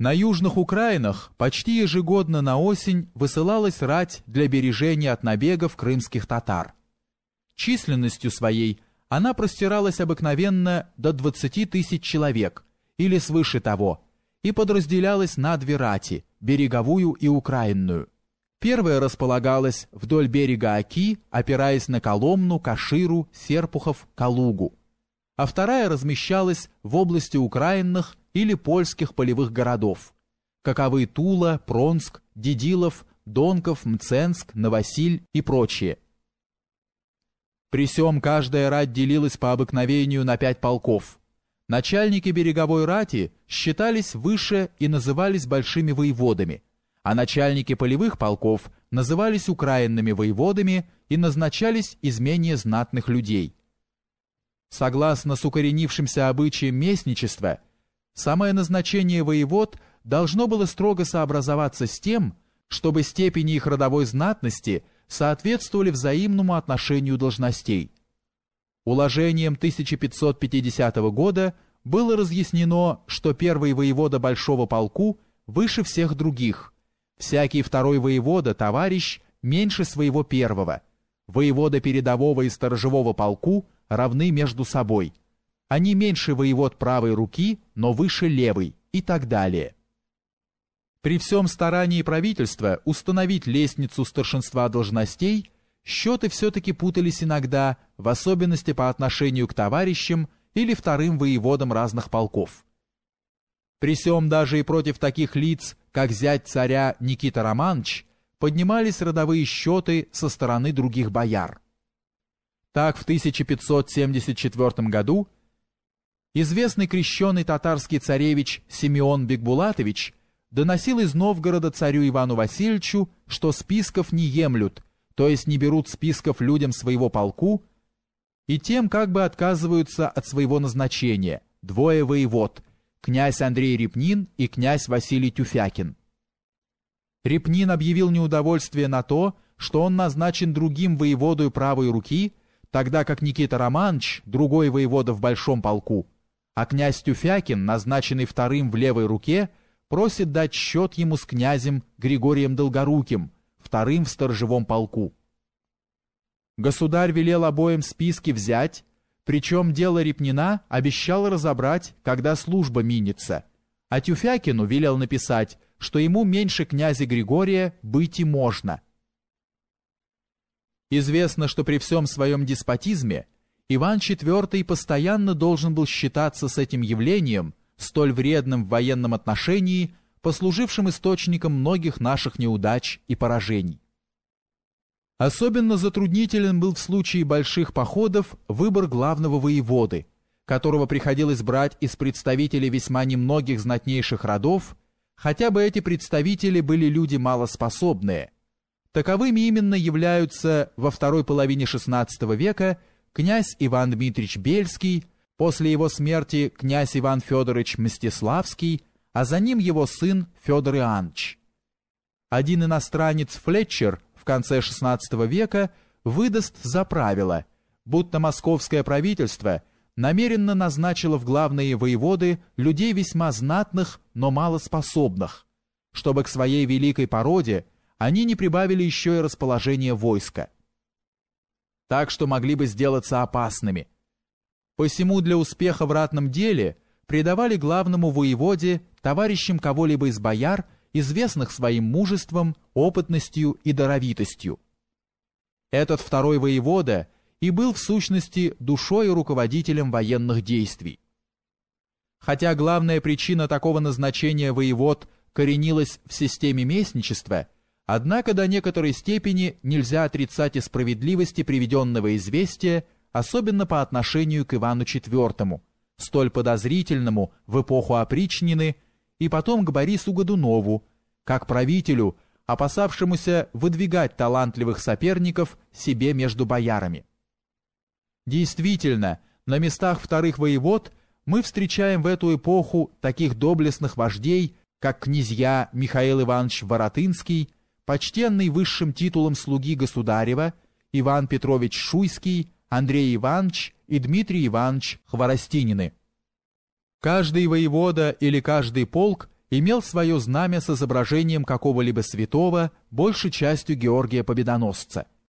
На южных Украинах почти ежегодно на осень высылалась рать для бережения от набегов крымских татар. Численностью своей она простиралась обыкновенно до 20 тысяч человек или свыше того и подразделялась на две рати – береговую и украинную. Первая располагалась вдоль берега Оки, опираясь на Коломну, Каширу, Серпухов, Калугу, а вторая размещалась в области украинных или польских полевых городов, каковы Тула, Пронск, Дедилов, Донков, Мценск, Новосиль и прочие. При сём каждая рать делилась по обыкновению на пять полков. Начальники береговой рати считались выше и назывались большими воеводами, а начальники полевых полков назывались украинными воеводами и назначались из менее знатных людей. Согласно с укоренившимся обычаям местничества – Самое назначение воевод должно было строго сообразоваться с тем, чтобы степени их родовой знатности соответствовали взаимному отношению должностей. Уложением 1550 года было разъяснено, что первый воевода Большого полку выше всех других, всякий второй воевода, товарищ, меньше своего первого, воевода передового и сторожевого полку равны между собой – они меньше воевод правой руки, но выше левой и так далее. При всем старании правительства установить лестницу старшинства должностей, счеты все-таки путались иногда, в особенности по отношению к товарищам или вторым воеводам разных полков. При всем даже и против таких лиц, как зять царя Никита Романович, поднимались родовые счеты со стороны других бояр. Так в 1574 году Известный крещеный татарский царевич Симеон Бекбулатович доносил из Новгорода царю Ивану Васильевичу, что списков не емлют, то есть не берут списков людям своего полку, и тем как бы отказываются от своего назначения, двое воевод, князь Андрей Репнин и князь Василий Тюфякин. Репнин объявил неудовольствие на то, что он назначен другим воеводою правой руки, тогда как Никита Романович, другой воевода в большом полку, а князь Тюфякин, назначенный вторым в левой руке, просит дать счет ему с князем Григорием Долгоруким, вторым в сторожевом полку. Государь велел обоим списки взять, причем дело Репнина обещал разобрать, когда служба минится, а Тюфякину велел написать, что ему меньше князя Григория быть и можно. Известно, что при всем своем деспотизме Иван IV постоянно должен был считаться с этим явлением, столь вредным в военном отношении, послужившим источником многих наших неудач и поражений. Особенно затруднителен был в случае больших походов выбор главного воеводы, которого приходилось брать из представителей весьма немногих знатнейших родов, хотя бы эти представители были люди малоспособные. Таковыми именно являются во второй половине XVI века князь Иван Дмитрич Бельский, после его смерти князь Иван Федорович Мстиславский, а за ним его сын Федор Иоаннович. Один иностранец Флетчер в конце XVI века выдаст за правило, будто московское правительство намеренно назначило в главные воеводы людей весьма знатных, но малоспособных, чтобы к своей великой породе они не прибавили еще и расположение войска так что могли бы сделаться опасными. Посему для успеха в ратном деле придавали главному воеводе товарищам кого-либо из бояр, известных своим мужеством, опытностью и даровитостью. Этот второй воевода и был в сущности душой и руководителем военных действий. Хотя главная причина такого назначения воевод коренилась в системе местничества – Однако до некоторой степени нельзя отрицать и справедливости приведенного известия, особенно по отношению к Ивану IV, столь подозрительному в эпоху опричнины, и потом к Борису Годунову, как правителю, опасавшемуся выдвигать талантливых соперников себе между боярами. Действительно, на местах вторых воевод мы встречаем в эту эпоху таких доблестных вождей, как князья Михаил Иванович Воротынский, почтенный высшим титулом слуги государева Иван Петрович Шуйский, Андрей Иванович и Дмитрий Иванович Хворостинины. Каждый воевода или каждый полк имел свое знамя с изображением какого-либо святого, большей частью Георгия Победоносца.